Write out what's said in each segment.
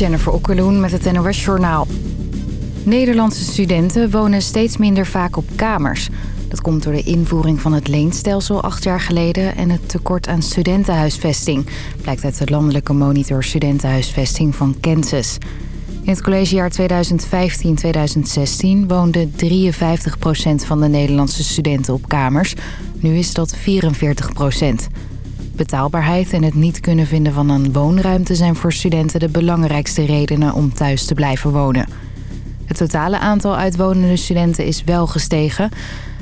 Jennifer Okkeloen met het NOS Journaal. Nederlandse studenten wonen steeds minder vaak op kamers. Dat komt door de invoering van het leenstelsel acht jaar geleden... en het tekort aan studentenhuisvesting. Blijkt uit de landelijke monitor studentenhuisvesting van Kansas. In het collegejaar 2015-2016 woonde 53% van de Nederlandse studenten op kamers. Nu is dat 44 Betaalbaarheid en het niet kunnen vinden van een woonruimte... zijn voor studenten de belangrijkste redenen om thuis te blijven wonen. Het totale aantal uitwonende studenten is wel gestegen.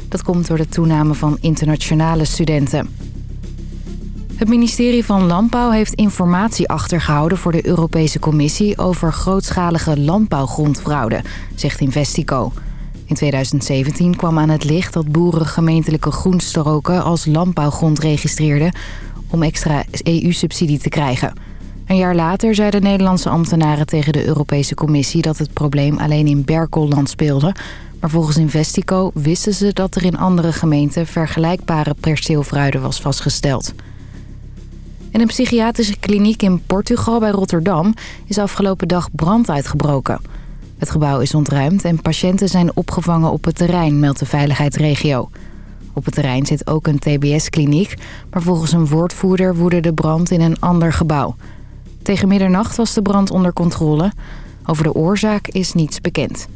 Dat komt door de toename van internationale studenten. Het ministerie van Landbouw heeft informatie achtergehouden voor de Europese Commissie over grootschalige landbouwgrondfraude, zegt Investico. In 2017 kwam aan het licht dat boeren gemeentelijke groenstroken als landbouwgrond registreerden om extra EU-subsidie te krijgen. Een jaar later zeiden Nederlandse ambtenaren tegen de Europese Commissie dat het probleem alleen in Berkelland speelde. Maar volgens Investico wisten ze dat er in andere gemeenten vergelijkbare perceelfraude was vastgesteld. In een psychiatrische kliniek in Portugal bij Rotterdam is afgelopen dag brand uitgebroken. Het gebouw is ontruimd en patiënten zijn opgevangen op het terrein, meldt de veiligheidsregio. Op het terrein zit ook een tbs-kliniek, maar volgens een woordvoerder woedde de brand in een ander gebouw. Tegen middernacht was de brand onder controle. Over de oorzaak is niets bekend.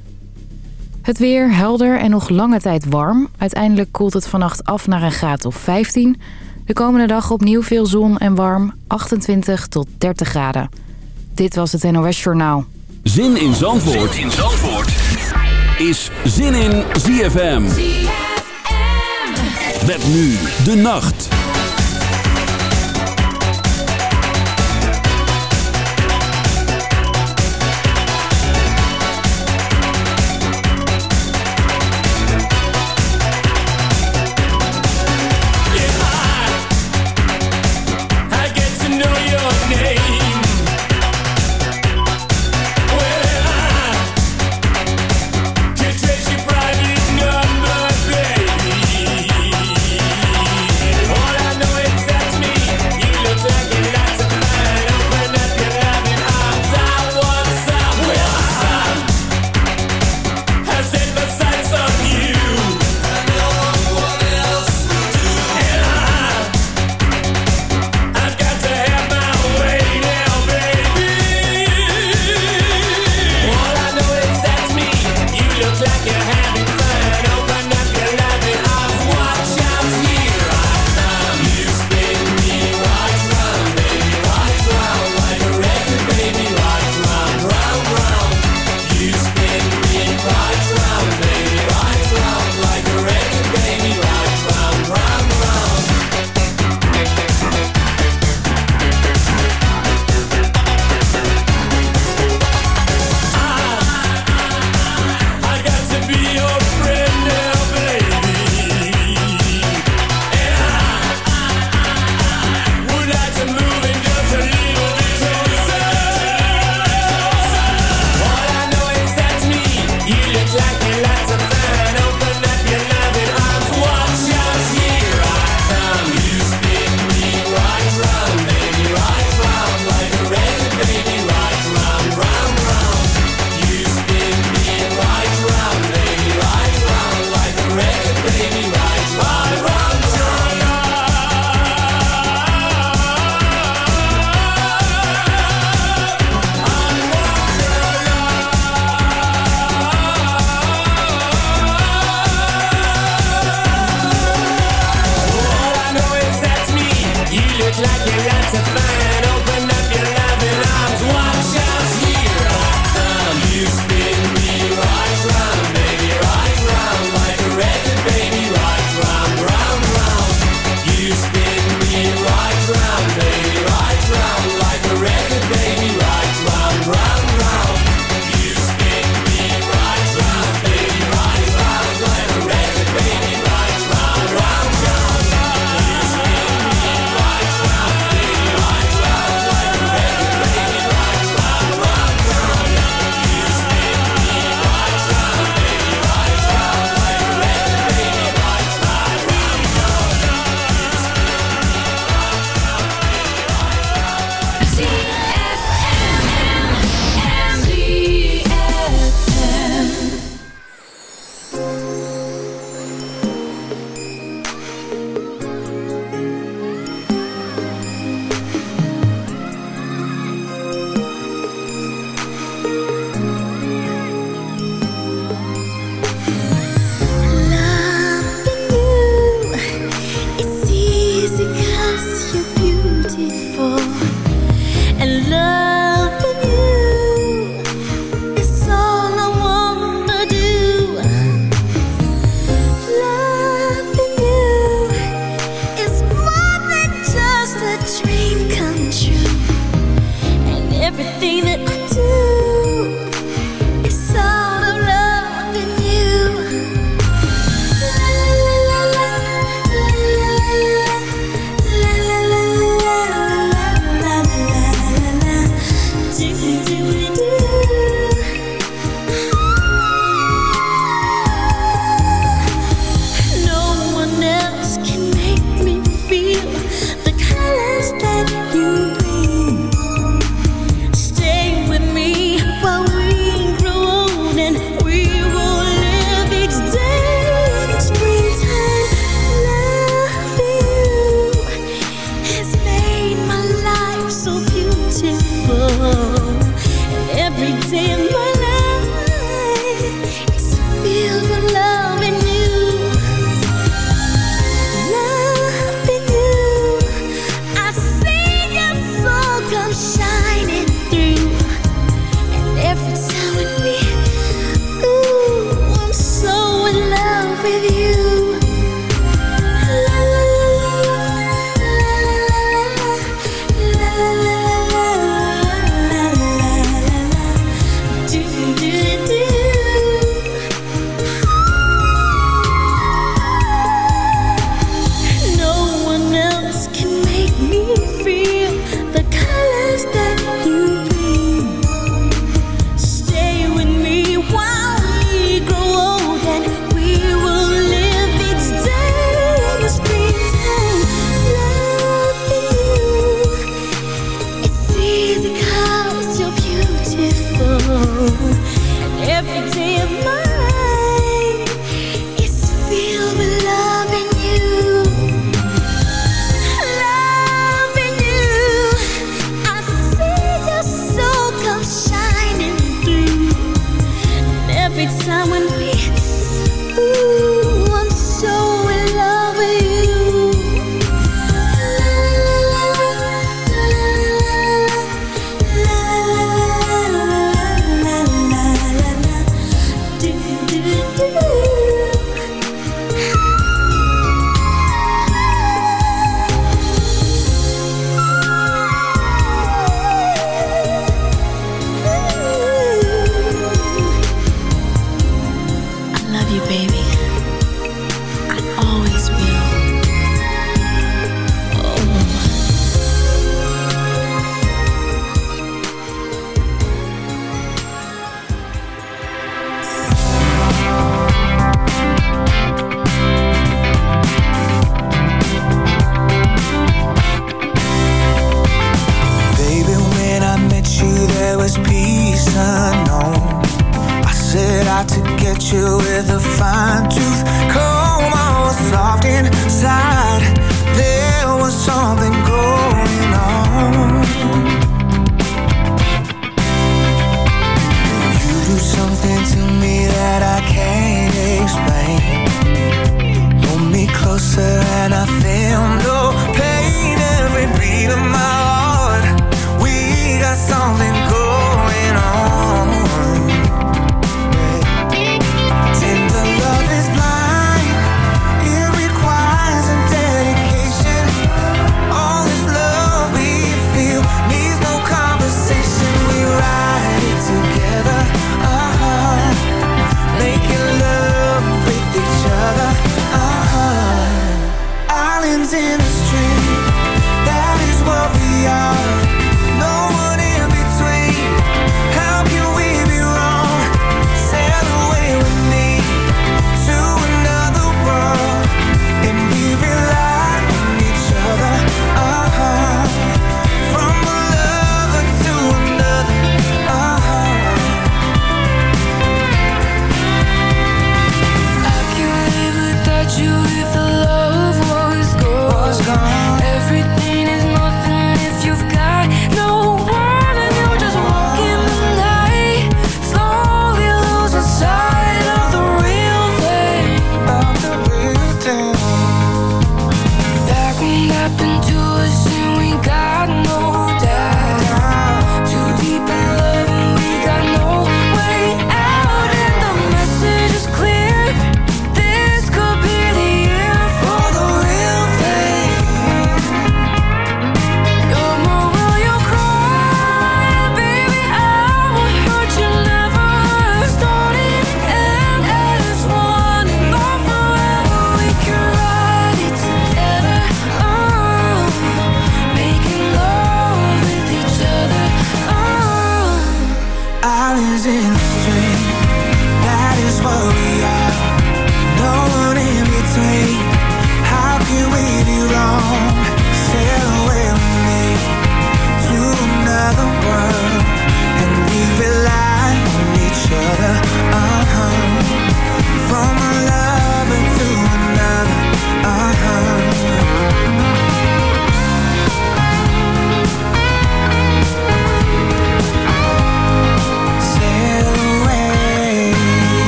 Het weer helder en nog lange tijd warm. Uiteindelijk koelt het vannacht af naar een graad of 15. De komende dag opnieuw veel zon en warm, 28 tot 30 graden. Dit was het NOS Journaal. Zin in Zandvoort, zin in Zandvoort. is Zin in ZFM. Met nu de nacht.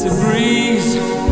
It's a breeze,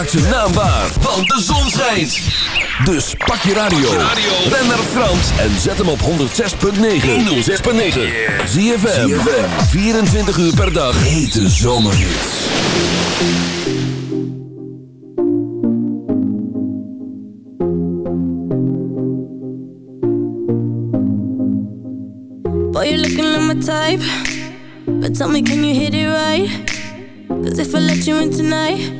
maak zijn naam waar, want de zon schijnt. Dus pak je radio, ren naar Frans en zet hem op 106.9. 106.9. ZFM, 24 uur per dag. Hete zomerhits. Boy, you're looking like my type But tell me, can you hit it right? Cause if I let you in tonight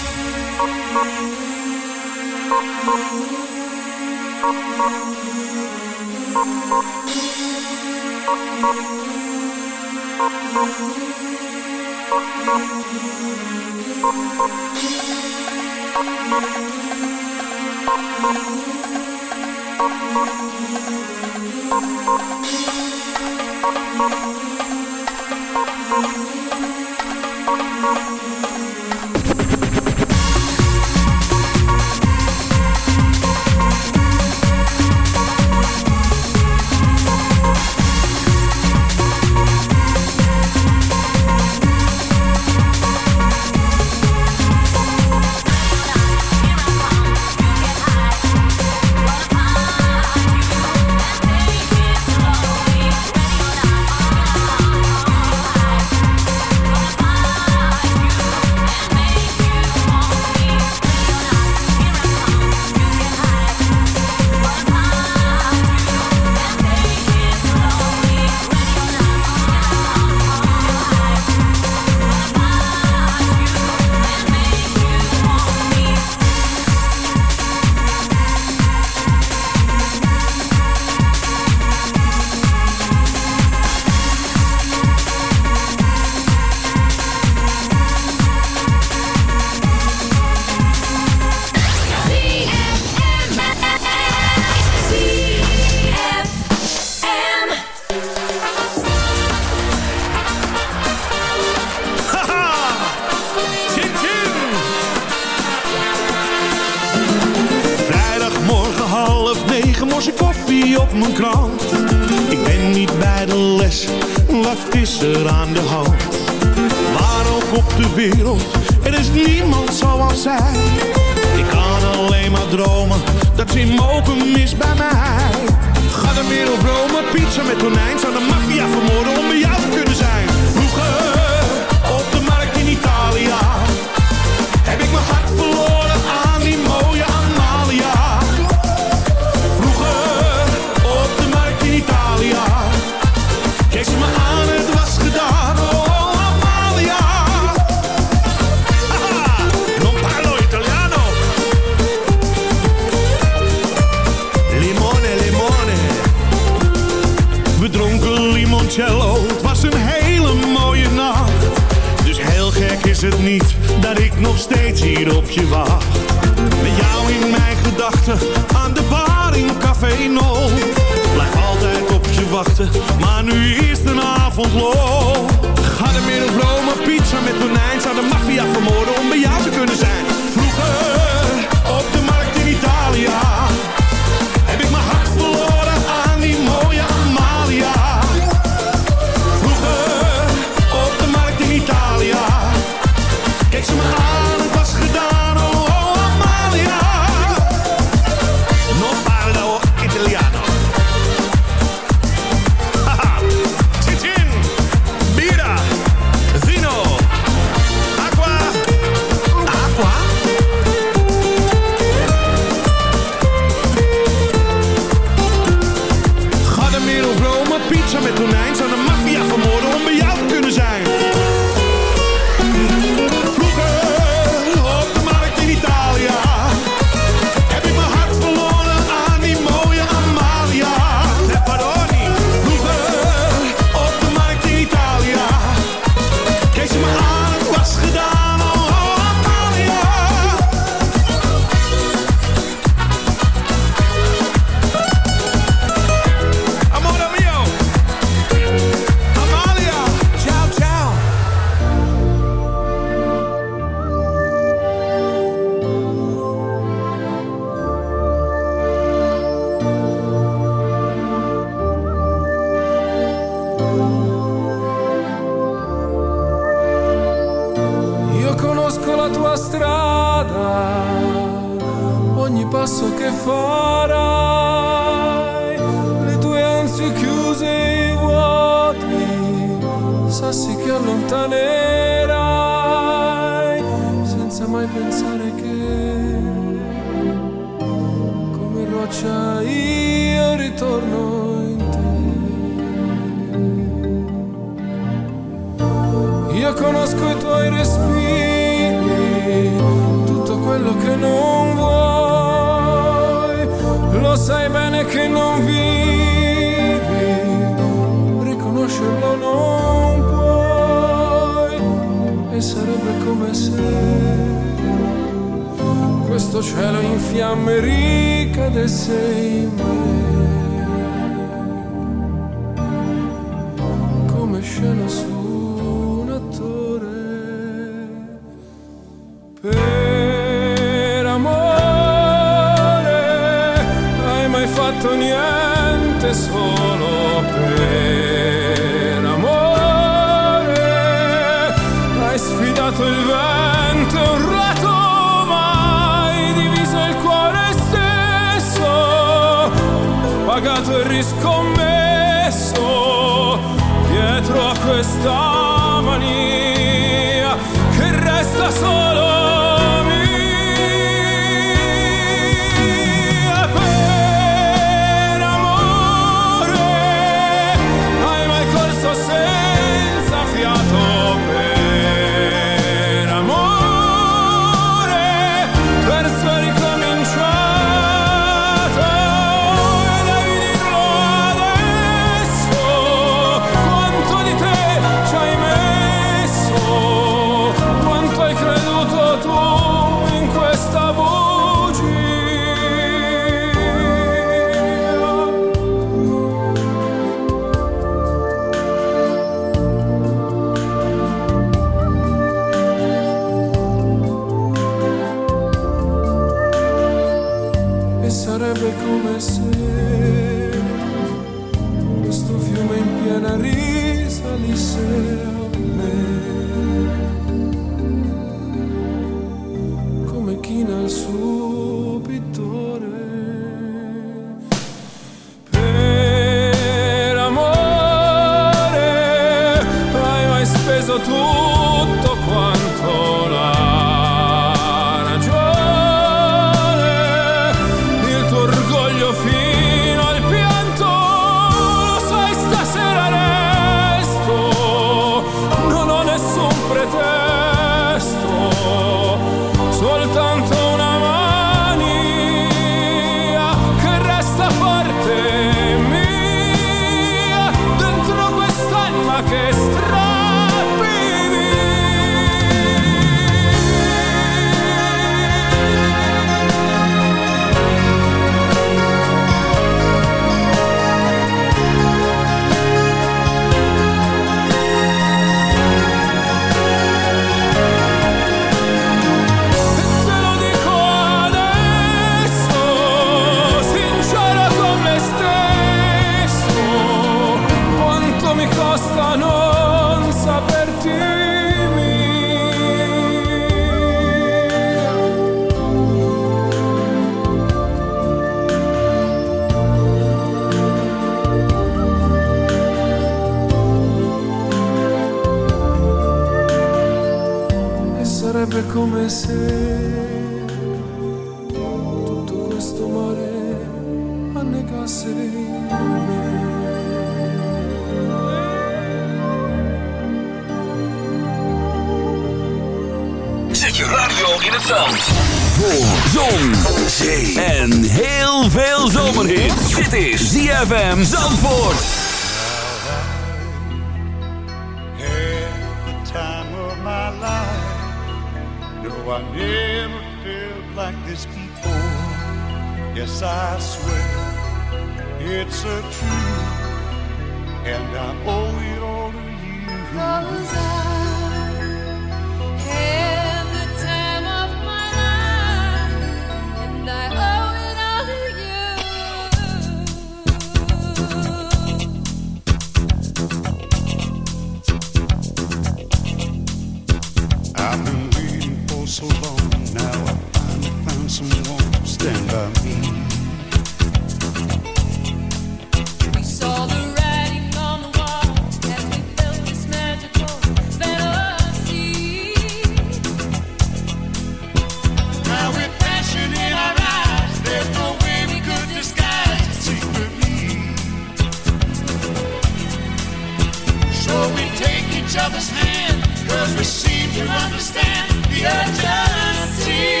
we take each other's hand. Cause we seem to understand the urgency.